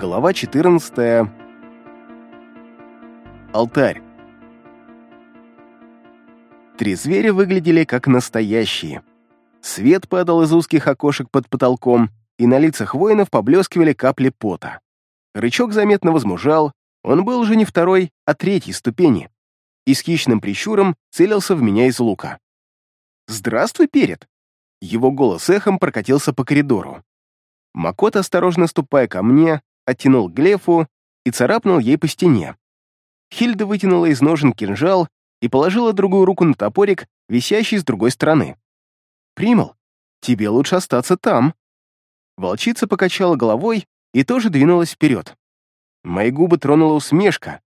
Глава 14. Алтарь. Три зверя выглядели как настоящие. Свет падал из узких окошек под потолком, и на лицах воинов поблескивали капли пота. Рычок заметно возмужал, он был уже не второй, а третьей ступени, и с хищным прищуром целился в меня из лука. «Здравствуй, Перед!» Его голос эхом прокатился по коридору. Макот, осторожно ступая ко мне, оттянул Глефу и царапнул ей по стене. Хильда вытянула из ножен кинжал и положила другую руку на топорик, висящий с другой стороны. «Примал, тебе лучше остаться там». Волчица покачала головой и тоже двинулась вперед. Мои губы тронула усмешка.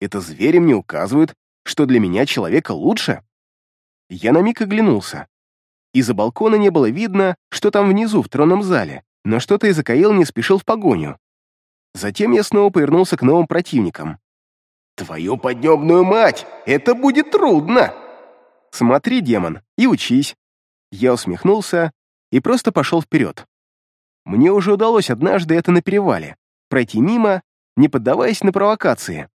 Это звери мне указывают, что для меня человека лучше. Я на миг оглянулся. Из-за балкона не было видно, что там внизу, в тронном зале, но что-то из Акаил не спешил в погоню. Затем я снова повернулся к новым противникам. «Твою поднебную мать! Это будет трудно!» «Смотри, демон, и учись!» Я усмехнулся и просто пошел вперед. Мне уже удалось однажды это на перевале, пройти мимо, не поддаваясь на провокации.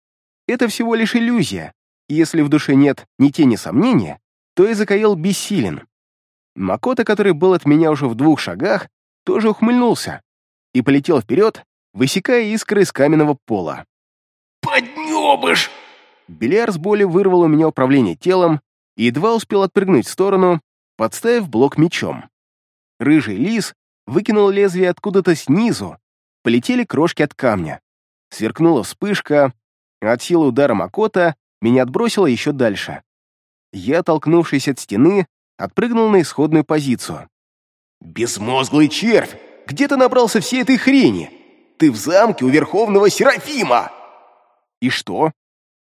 Это всего лишь иллюзия, и если в душе нет ни тени сомнения, то Изакаил бессилен. Макота, который был от меня уже в двух шагах, тоже ухмыльнулся и полетел вперед, высекая искры из каменного пола. «Поднебыш!» Беляр с боли вырвал у меня управление телом и едва успел отпрыгнуть в сторону, подставив блок мечом. Рыжий лис выкинул лезвие откуда-то снизу, полетели крошки от камня. Сверкнула вспышка, от силы удара Макота меня отбросило еще дальше. Я, толкнувшись от стены, отпрыгнул на исходную позицию. «Безмозглый червь! Где ты набрался всей этой хрени? Ты в замке у Верховного Серафима!» «И что?»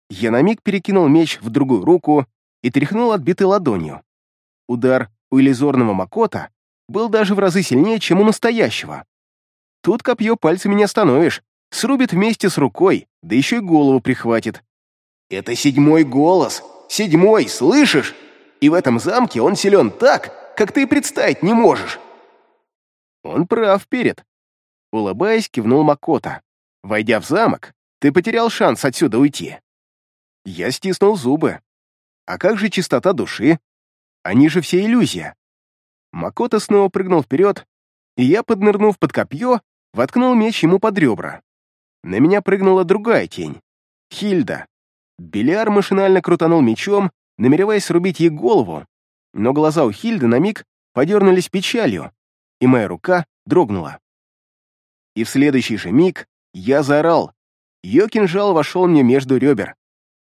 Я на миг перекинул меч в другую руку и тряхнул отбитой ладонью. Удар у иллюзорного Макота был даже в разы сильнее, чем у настоящего. Тут копье пальцами не остановишь, срубит вместе с рукой, да еще и голову прихватит. «Это седьмой голос! Седьмой, слышишь? И в этом замке он силен так, как ты и представить не можешь!» Он прав, перед. Улыбаясь, кивнул Макота. Войдя в замок, ты потерял шанс отсюда уйти. Я стиснул зубы. А как же чистота души? Они же все иллюзия. Макота снова прыгнул вперед, и я, поднырнув под копье, воткнул меч ему под ребра. На меня прыгнула другая тень. Хильда. Беляр машинально крутанул мечом, намереваясь срубить ей голову, но глаза у Хильды на миг подернулись печалью, и моя рука дрогнула. И в следующий же миг я заорал. Ее кинжал вошел мне между ребер.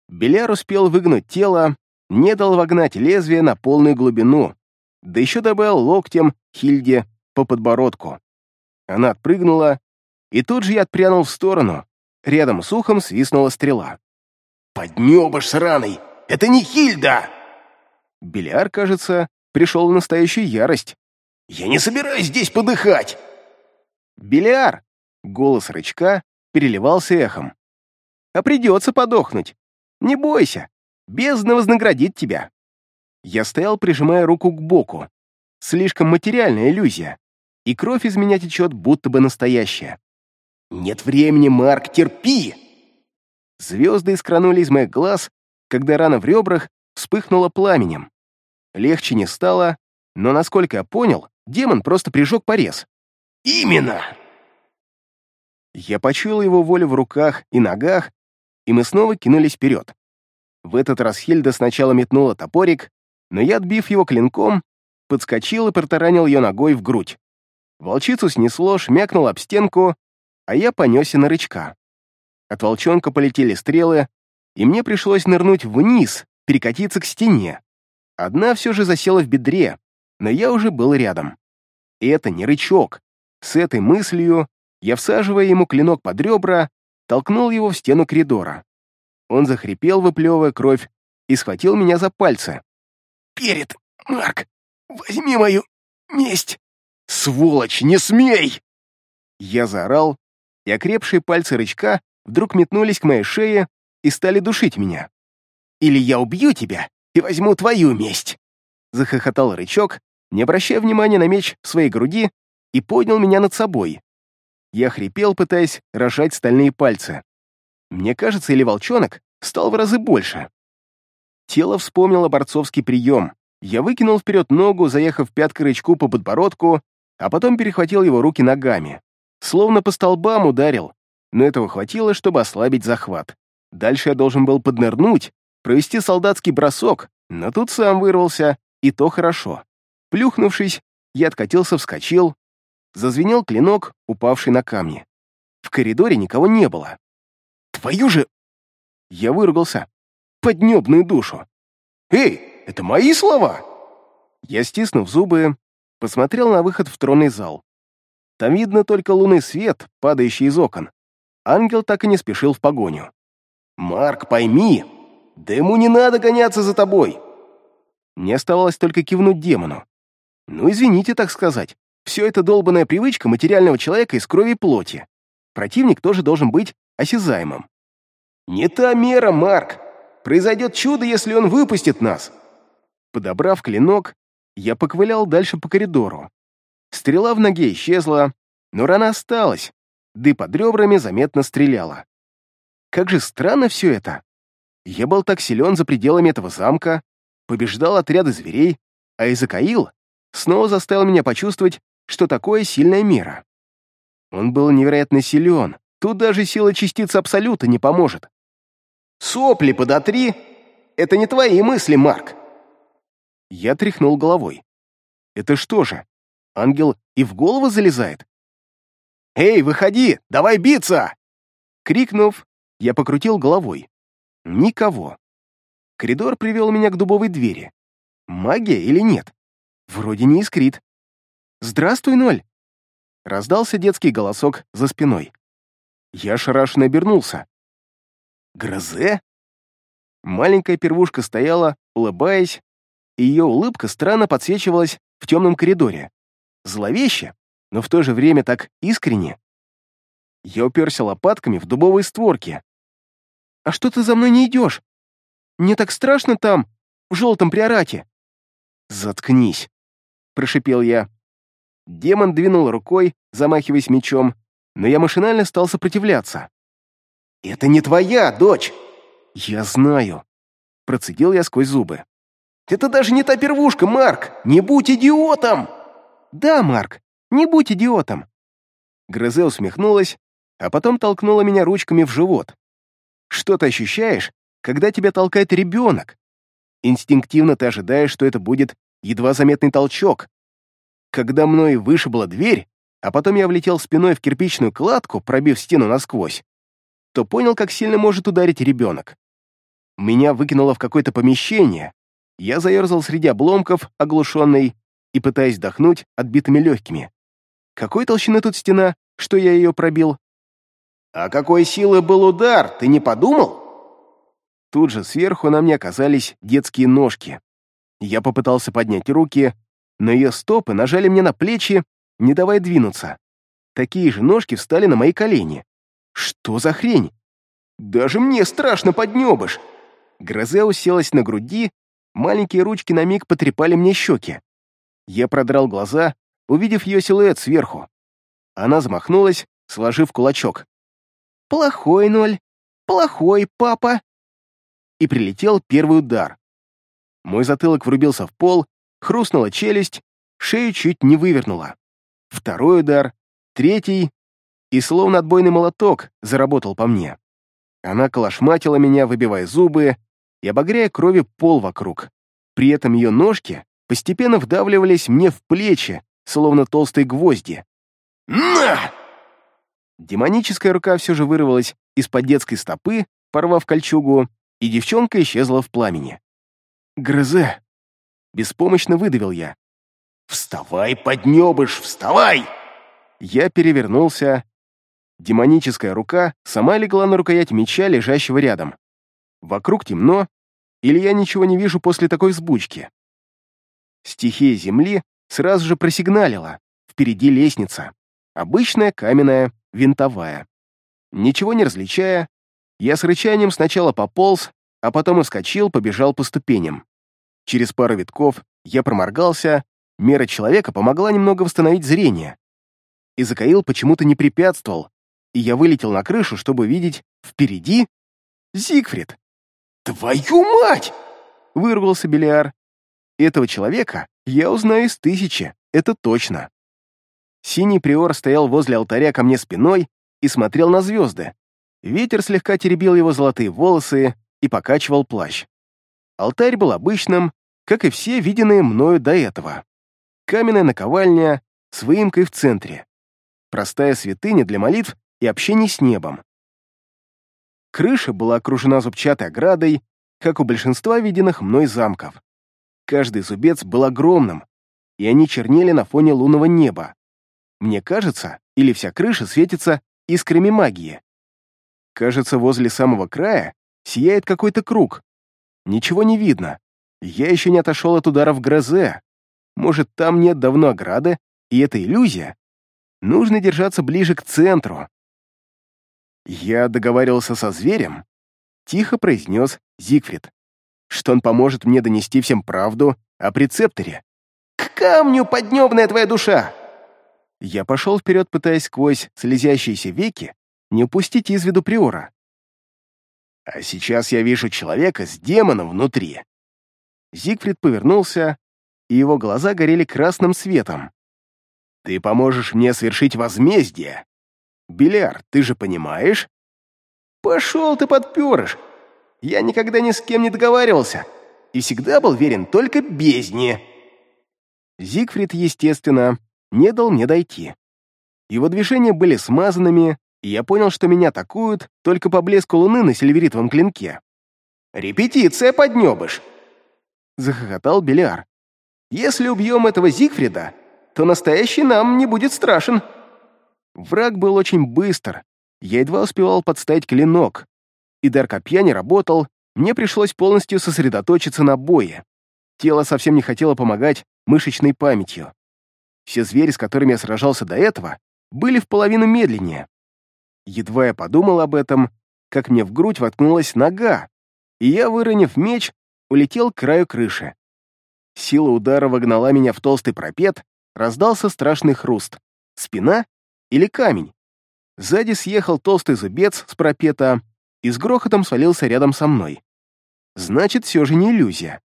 Беляр успел выгнуть тело, не дал вогнать лезвие на полную глубину, да еще добавил локтем Хильде по подбородку. Она отпрыгнула, и тут же я отпрянул в сторону. Рядом с ухом свистнула стрела. «Поднебыш сраный! Это не Хильда!» Беляр, кажется, пришел в настоящую ярость. «Я не собираюсь здесь подыхать!» «Беляр!» — голос рычка переливался эхом. «А придется подохнуть. Не бойся, бездна вознаградит тебя». Я стоял, прижимая руку к боку. Слишком материальная иллюзия, и кровь из меня течет, будто бы настоящая. «Нет времени, Марк, терпи!» Звезды искранули из моих глаз, когда рана в ребрах вспыхнула пламенем. Легче не стало, но, насколько я понял, демон просто прижег порез. «Именно!» Я почуял его волю в руках и ногах, и мы снова кинулись вперед. В этот раз Хильда сначала метнула топорик, но я, отбив его клинком, подскочил и протаранил ее ногой в грудь. Волчицу снесло, шмякнуло об стенку, а я понесся на рычка. От волчонка полетели стрелы, и мне пришлось нырнуть вниз, перекатиться к стене. Одна все же засела в бедре, но я уже был рядом. И это не рычок. С этой мыслью я, всаживая ему клинок под ребра, толкнул его в стену коридора. Он захрипел, выплевывая кровь, и схватил меня за пальцы. «Перед, Марк, возьми мою месть!» «Сволочь, не смей!» Я заорал, и окрепшие пальцы рычка вдруг метнулись к моей шее и стали душить меня. «Или я убью тебя и возьму твою месть!» Захохотал рычок, не обращая внимания на меч в своей груди, и поднял меня над собой. Я хрипел, пытаясь рожать стальные пальцы. Мне кажется, или волчонок стал в разы больше. Тело вспомнило борцовский прием. Я выкинул вперед ногу, заехав пяткой рычку по подбородку, а потом перехватил его руки ногами. Словно по столбам ударил, но этого хватило, чтобы ослабить захват. Дальше я должен был поднырнуть, провести солдатский бросок, но тут сам вырвался, и то хорошо. Плюхнувшись, я откатился, вскочил, зазвенел клинок, упавший на камни. В коридоре никого не было. «Твою же...» Я выругался. «Поднебную душу!» «Эй, это мои слова!» Я, стиснув зубы, посмотрел на выход в тронный зал. Там видно только лунный свет, падающий из окон. Ангел так и не спешил в погоню. «Марк, пойми, да ему не надо гоняться за тобой!» Мне оставалось только кивнуть демону. Ну, извините, так сказать. Все это долбанная привычка материального человека из крови и плоти. Противник тоже должен быть осязаемым. «Не та мера, Марк! Произойдет чудо, если он выпустит нас!» Подобрав клинок, я поковылял дальше по коридору. Стрела в ноге исчезла, но рана осталась, да и под ребрами заметно стреляла. Как же странно все это. Я был так силен за пределами этого замка, побеждал отряды зверей, а Изакаил снова заставил меня почувствовать, что такое сильная мера. Он был невероятно силен, тут даже сила частицы Абсолюта не поможет. «Сопли подотри! Это не твои мысли, Марк!» Я тряхнул головой. «Это что же, ангел и в голову залезает?» «Эй, выходи! Давай биться!» Крикнув, я покрутил головой. Никого. Коридор привел меня к дубовой двери. Магия или нет? Вроде не искрит. «Здравствуй, Ноль!» Раздался детский голосок за спиной. Я шарашенно обернулся. «Грозе?» Маленькая первушка стояла, улыбаясь, и ее улыбка странно подсвечивалась в темном коридоре. Зловеще, но в то же время так искренне. Я уперся лопатками в дубовые створки. «А что ты за мной не идешь? Мне так страшно там, в желтом приорате!» «Заткнись!» — прошипел я. Демон двинул рукой, замахиваясь мечом, но я машинально стал сопротивляться. «Это не твоя дочь!» «Я знаю!» — процедил я сквозь зубы. «Это даже не та первушка, Марк! Не будь идиотом!» «Да, Марк, не будь идиотом!» Грозе усмехнулась, а потом толкнула меня ручками в живот. «Что ты ощущаешь, когда тебя толкает ребенок? Инстинктивно ты ожидаешь, что это будет едва заметный толчок. Когда мной вышибла дверь, а потом я влетел спиной в кирпичную кладку, пробив стену насквозь, то понял, как сильно может ударить ребенок. Меня выкинуло в какое-то помещение, я заерзал среди обломков, оглушенный, и пытаясь вдохнуть отбитыми легкими. Какой толщины тут стена, что я ее пробил? «А какой силы был удар, ты не подумал?» Тут же сверху на мне оказались детские ножки. Я попытался поднять руки, но ее стопы нажали мне на плечи, не давая двинуться. Такие же ножки встали на мои колени. Что за хрень? Даже мне страшно поднебыш. Грозе уселась на груди, маленькие ручки на миг потрепали мне щеки. Я продрал глаза, увидев ее силуэт сверху. Она замахнулась, сложив кулачок. «Плохой, Ноль! Плохой, папа!» и прилетел первый удар. Мой затылок врубился в пол, хрустнула челюсть, шею чуть не вывернула. Второй удар, третий, и словно отбойный молоток заработал по мне. Она колошматила меня, выбивая зубы и обогряя крови пол вокруг. При этом ее ножки постепенно вдавливались мне в плечи, словно толстые гвозди. «На!» Демоническая рука все же вырвалась из-под детской стопы, порвав кольчугу, и девчонка исчезла в пламени. «Грызе!» Беспомощно выдавил я. «Вставай, поднебыш, вставай!» Я перевернулся. Демоническая рука сама легла на рукоять меча, лежащего рядом. Вокруг темно, или я ничего не вижу после такой взбучки. Стихия земли сразу же просигналила. Впереди лестница. Обычная каменная, винтовая. Ничего не различая, я с рычанием сначала пополз, а потом ускочил, побежал по ступеням. Через пару витков я проморгался, мера человека помогла немного восстановить зрение. и Закаил почему-то не препятствовал, и я вылетел на крышу, чтобы видеть впереди Зигфрид. «Твою мать!» — вырвался Белиар. Этого человека я узнаю из тысячи, это точно. Синий приор стоял возле алтаря ко мне спиной и смотрел на звезды. Ветер слегка теребил его золотые волосы и покачивал плащ. Алтарь был обычным, как и все виденные мною до этого. Каменная наковальня с выемкой в центре. Простая святыня для молитв и общения с небом. Крыша была окружена зубчатой оградой, как у большинства виденных мной замков. Каждый зубец был огромным, и они чернели на фоне лунного неба. Мне кажется, или вся крыша светится искрами магии. Кажется, возле самого края сияет какой-то круг. Ничего не видно. Я еще не отошел от удара в грозе. Может, там нет давно ограды, и это иллюзия? Нужно держаться ближе к центру. Я договаривался со зверем, тихо произнес Зигфрид, что он поможет мне донести всем правду о прецепторе. «К камню поднебная твоя душа!» Я пошел вперед, пытаясь сквозь слезящиеся веки не упустить из виду приора. А сейчас я вижу человека с демоном внутри. Зигфрид повернулся, и его глаза горели красным светом. Ты поможешь мне свершить возмездие. Беляр, ты же понимаешь? Пошел ты подперыш. Я никогда ни с кем не договаривался и всегда был верен только бездне. Зигфрид, естественно, не дал мне дойти. Его движения были смазанными, и я понял, что меня атакуют только по блеску луны на сильверитовом клинке. «Репетиция, поднебыш!» — захохотал Белиар. «Если убьем этого Зигфрида, то настоящий нам не будет страшен». Враг был очень быстр, я едва успевал подставить клинок, и дар копья не работал, мне пришлось полностью сосредоточиться на бое. Тело совсем не хотело помогать мышечной памятью. Все звери, с которыми я сражался до этого, были в половину медленнее. Едва я подумал об этом, как мне в грудь воткнулась нога, и я, выронив меч, улетел к краю крыши. Сила удара вогнала меня в толстый пропет, раздался страшный хруст. Спина или камень? Сзади съехал толстый зубец с пропета и с грохотом свалился рядом со мной. Значит, все же не иллюзия.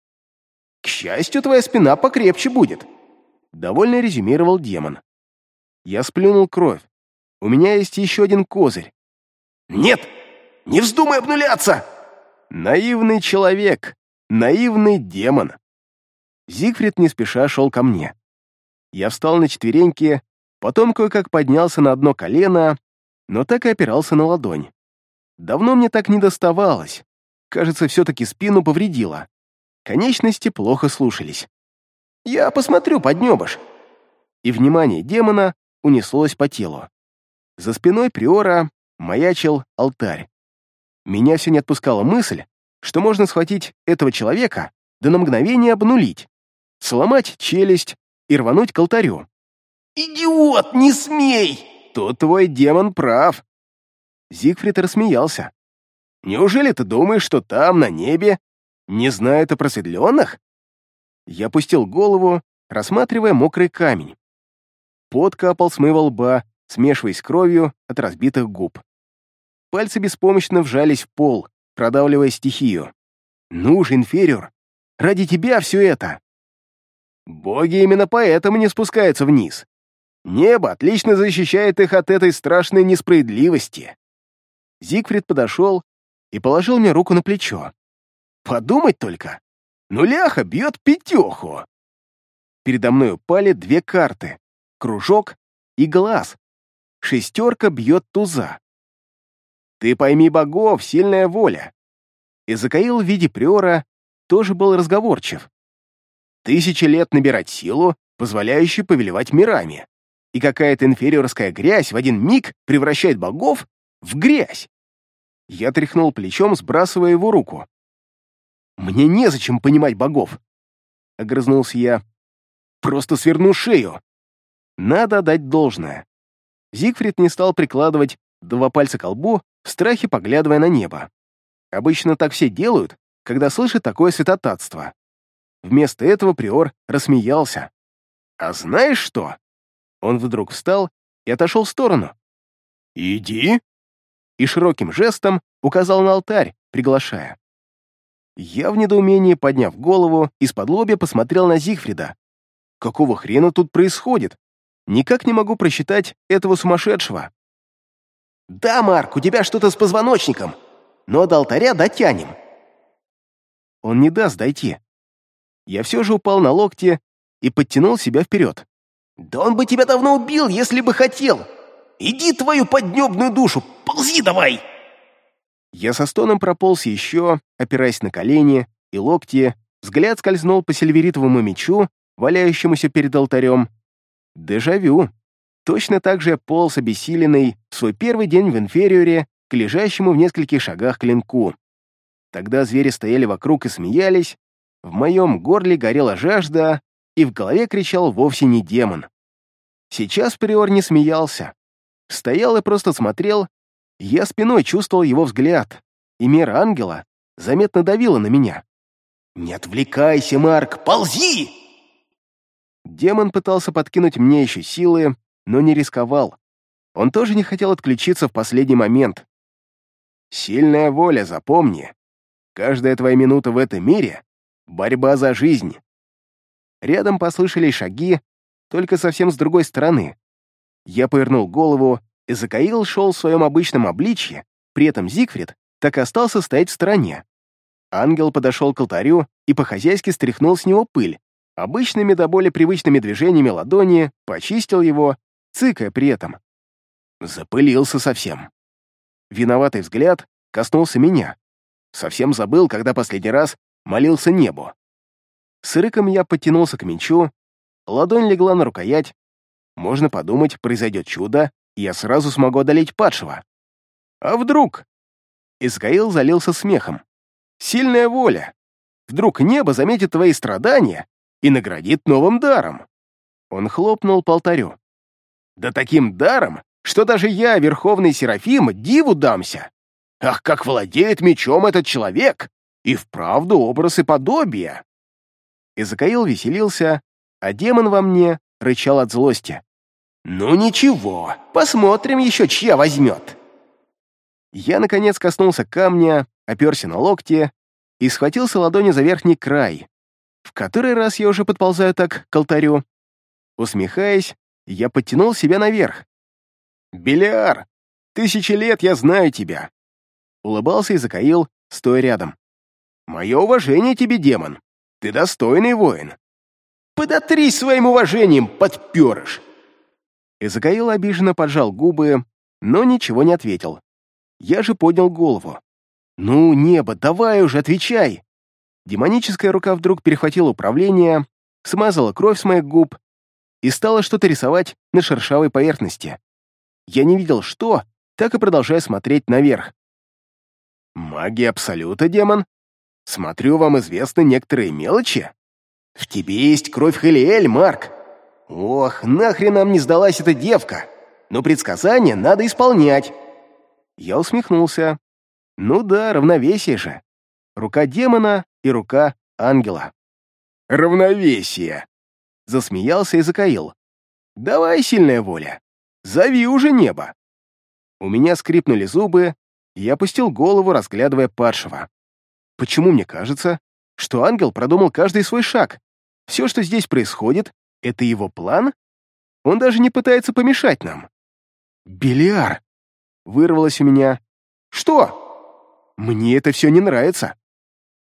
«К счастью, твоя спина покрепче будет», довольно резюмировал демон. Я сплюнул кровь. У меня есть еще один козырь. «Нет! Не вздумай обнуляться!» Наивный человек, наивный демон. Зигфрид не спеша шел ко мне. Я встал на четвереньки, потом кое-как поднялся на одно колено, но так и опирался на ладонь. Давно мне так не доставалось. Кажется, все-таки спину повредило. Конечности плохо слушались. Я посмотрю, поднебыш!» И внимание демона унеслось по телу. За спиной приора маячил алтарь. Меня все не отпускала мысль, что можно схватить этого человека, да на мгновение обнулить, сломать челюсть и рвануть к алтарю. «Идиот, не смей!» «Тут твой демон прав!» Зигфрид рассмеялся. «Неужели ты думаешь, что там, на небе, не знают о просветленных?» Я опустил голову, рассматривая мокрый камень. Пот капал с моего лба, смешиваясь кровью от разбитых губ. Пальцы беспомощно вжались в пол, продавливая стихию. «Ну же, инфериор, ради тебя все это!» Боги именно поэтому не спускаются вниз. Небо отлично защищает их от этой страшной несправедливости. Зигфрид подошел и положил мне руку на плечо. Подумать только, Нуляха бьет пятеху. Передо мной упали две карты — кружок и глаз. Шестерка бьет туза. Ты пойми богов, сильная воля. Изакаил в виде приора тоже был разговорчив. Тысячи лет набирать силу, позволяющую повелевать мирами. И какая-то инфериорская грязь в один миг превращает богов в грязь. Я тряхнул плечом, сбрасывая его руку. «Мне незачем понимать богов!» — огрызнулся я. «Просто сверну шею!» Надо дать должное. Зигфрид не стал прикладывать два пальца к лбу, в страхе поглядывая на небо. Обычно так все делают, когда слышат такое святотатство. Вместо этого приор рассмеялся. «А знаешь что?» Он вдруг встал и отошел в сторону. «Иди!» И широким жестом указал на алтарь, приглашая. Я в недоумении, подняв голову, из-под лобья посмотрел на Зигфрида. Какого хрена тут происходит? Никак не могу просчитать этого сумасшедшего. «Да, Марк, у тебя что-то с позвоночником, но до алтаря дотянем». Он не даст дойти. Я все же упал на локти и подтянул себя вперед. «Да он бы тебя давно убил, если бы хотел! Иди твою поднебную душу, ползи давай!» Я со стоном прополз еще, опираясь на колени и локти, взгляд скользнул по сильверитовому мечу, валяющемуся перед алтарем. Дежавю. Точно так же я полз обессиленный в свой первый день в инфериоре к лежащему в нескольких шагах клинку. Тогда звери стояли вокруг и смеялись, в моем горле горела жажда, и в голове кричал вовсе не демон. Сейчас приор не смеялся. Стоял и просто смотрел, я спиной чувствовал его взгляд, и мера ангела заметно давила на меня. «Не отвлекайся, Марк, ползи!» Демон пытался подкинуть мне еще силы, но не рисковал. Он тоже не хотел отключиться в последний момент. Сильная воля, запомни. Каждая твоя минута в этом мире — борьба за жизнь. Рядом послышались шаги, только совсем с другой стороны. Я повернул голову, и Закаил шел в своем обычном обличье, при этом Зигфрид так и остался стоять в стороне. Ангел подошел к алтарю и по-хозяйски стряхнул с него пыль, обычными до боли привычными движениями ладони почистил его, цыкая при этом. Запылился совсем. Виноватый взгляд коснулся меня. Совсем забыл, когда последний раз молился небу. С рыком я подтянулся к мечу, ладонь легла на рукоять. Можно подумать, произойдет чудо, и я сразу смогу одолеть падшего. А вдруг? Искаил залился смехом. Сильная воля. Вдруг небо заметит твои страдания и наградит новым даром. Он хлопнул по алтарю. Да таким даром, что даже я, Верховный Серафим, диву дамся. Ах, как владеет мечом этот человек! И вправду образ и подобие!» Изакаил веселился, а демон во мне рычал от злости. «Ну ничего, посмотрим еще, чья возьмет!» Я, наконец, коснулся камня, оперся на локти и схватился ладонью за верхний край. В который раз я уже подползаю так к алтарю. Усмехаясь, я подтянул себя наверх. «Белиар, тысячи лет я знаю тебя!» Улыбался и закаил, стоя рядом. «Мое уважение тебе, демон! Ты достойный воин!» «Подотрись своим уважением, подперыш!» Изакаил обиженно поджал губы, но ничего не ответил. Я же поднял голову. «Ну, небо, давай уже, отвечай!» Демоническая рука вдруг перехватила управление, смазала кровь с моих губ и стала что-то рисовать на шершавой поверхности. Я не видел что, так и продолжая смотреть наверх. «Магия Абсолюта, демон? Смотрю, вам известны некоторые мелочи?» «В тебе есть кровь Халиэль, Марк! Ох, нахрен нам не сдалась эта девка! Но предсказания надо исполнять!» Я усмехнулся. «Ну да, равновесие же. Рука демона и рука ангела». «Равновесие!» Засмеялся и закаил. «Давай, сильная воля, зови уже небо!» У меня скрипнули зубы, и я опустил голову, разглядывая падшего. Почему мне кажется, что ангел продумал каждый свой шаг? Все, что здесь происходит, это его план? Он даже не пытается помешать нам. «Белиар!» — вырвалось у меня. «Что? Мне это все не нравится.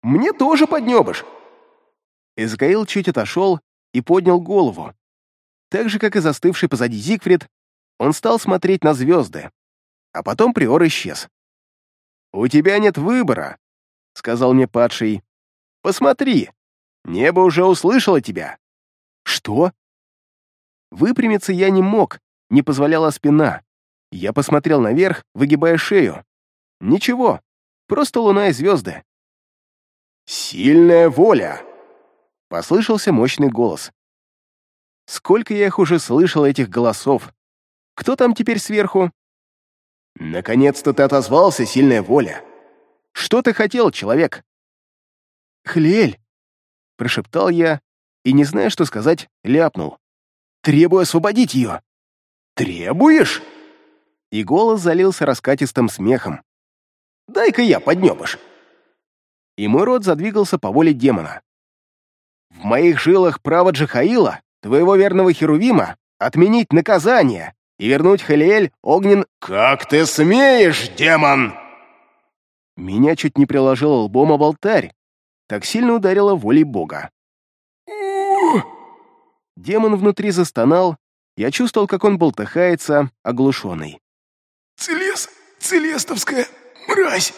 Мне тоже поднебыш!» Эзгаил чуть отошел и поднял голову. Так же, как и застывший позади Зигфрид, он стал смотреть на звезды, а потом Приор исчез. «У тебя нет выбора», — сказал мне падший. «Посмотри, небо уже услышало тебя». «Что?» Выпрямиться я не мог, не позволяла спина. Я посмотрел наверх, выгибая шею. Ничего, просто луна и звезды. «Сильная воля!» — послышался мощный голос. Сколько я их уже слышал, этих голосов. Кто там теперь сверху? «Наконец-то ты отозвался, сильная воля!» «Что ты хотел, человек?» «Хлель!» — прошептал я и, не зная, что сказать, ляпнул. «Требую освободить ее!» «Требуешь?» И голос залился раскатистым смехом. «Дай-ка я поднебыш!» И мой рот задвигался по воле демона. «В моих жилах право Джахаила, твоего верного Херувима, отменить наказание и вернуть Халиэль огнен...» «Как ты смеешь, демон!» Меня чуть не приложило лбом об алтарь, так сильно ударило волей бога. Демон внутри застонал, я чувствовал, как он болтыхается, оглушенный. «Целес! Целестовская мразь!»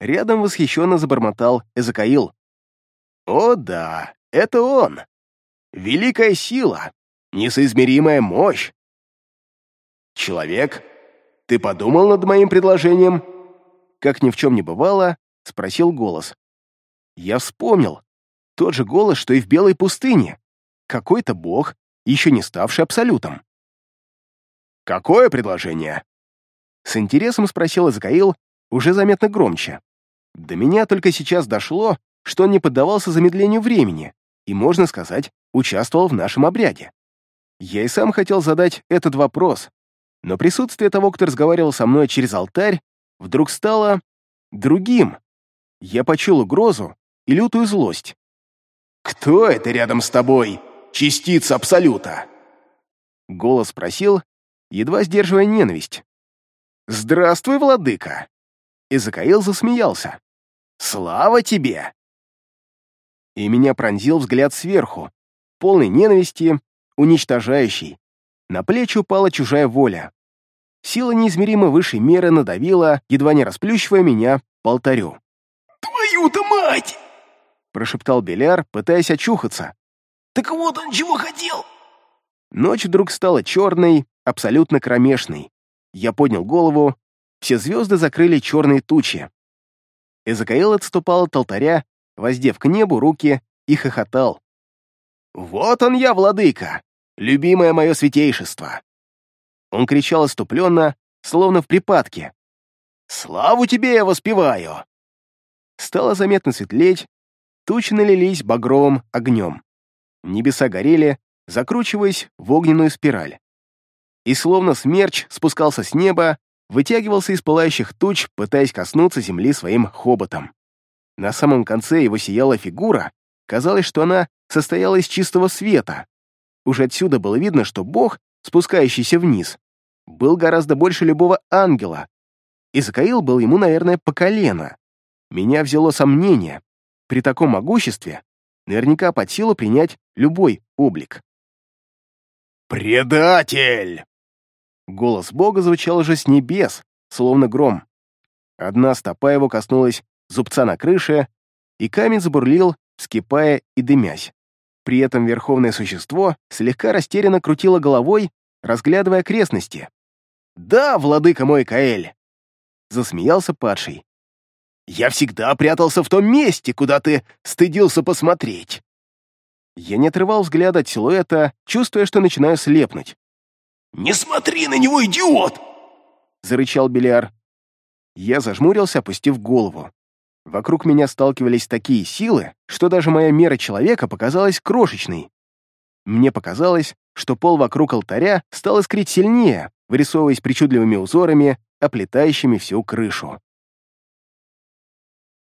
Рядом восхищенно забормотал Эзекаил. «О да, это он! Великая сила, несоизмеримая мощь! Человек, ты подумал над моим предложением?» Как ни в чем не бывало, спросил голос. Я вспомнил. Тот же голос, что и в Белой пустыне. Какой-то бог, еще не ставший абсолютом. «Какое предложение?» С интересом спросил Изакаил, уже заметно громче. До меня только сейчас дошло, что он не поддавался замедлению времени и, можно сказать, участвовал в нашем обряде. Я и сам хотел задать этот вопрос, но присутствие того, кто разговаривал со мной через алтарь, вдруг стало другим. Я почул угрозу и лютую злость. «Кто это рядом с тобой? Частица Абсолюта!» Голос спросил, едва сдерживая ненависть. «Здравствуй, владыка!» Изакаил засмеялся. «Слава тебе!» И меня пронзил взгляд сверху, полный ненависти, уничтожающий. На плечи упала чужая воля. Сила неизмеримо высшей меры надавила, едва не расплющивая меня по алтарю. «Твою-то мать!» — прошептал Беляр, пытаясь очухаться. «Так вот он чего хотел!» Ночь вдруг стала черной, абсолютно кромешной. Я поднял голову, все звезды закрыли черные тучи. Эзекаил отступал от алтаря, воздев к небу руки, и хохотал. «Вот он я, владыка! Любимое мое святейшество!» Он кричал оступленно, словно в припадке. «Славу тебе я воспеваю!» Стало заметно светлеть, тучи налились багровым огнем. Небеса горели, закручиваясь в огненную спираль. И словно смерч спускался с неба, вытягивался из пылающих туч, пытаясь коснуться земли своим хоботом. На самом конце его сияла фигура, казалось, что она состояла из чистого света. Уже отсюда было видно, что бог, спускающийся вниз, был гораздо больше любого ангела. И Закаил был ему, наверное, по колено. Меня взяло сомнение. При таком могуществе наверняка под силу принять любой облик. «Предатель!» Голос Бога звучал уже с небес, словно гром. Одна стопа его коснулась зубца на крыше, и камень забурлил, вскипая и дымясь. При этом верховное существо слегка растерянно крутило головой, разглядывая окрестности. «Да, владыка мой Каэль!» Засмеялся падший. «Я всегда прятался в том месте, куда ты стыдился посмотреть!» Я не отрывал взгляда от силуэта, чувствуя, что начинаю слепнуть. «Не смотри на него, идиот!» — зарычал Беляр. Я зажмурился, опустив голову. Вокруг меня сталкивались такие силы, что даже моя мера человека показалась крошечной. Мне показалось, что пол вокруг алтаря стал искрить сильнее, вырисовываясь причудливыми узорами, оплетающими всю крышу.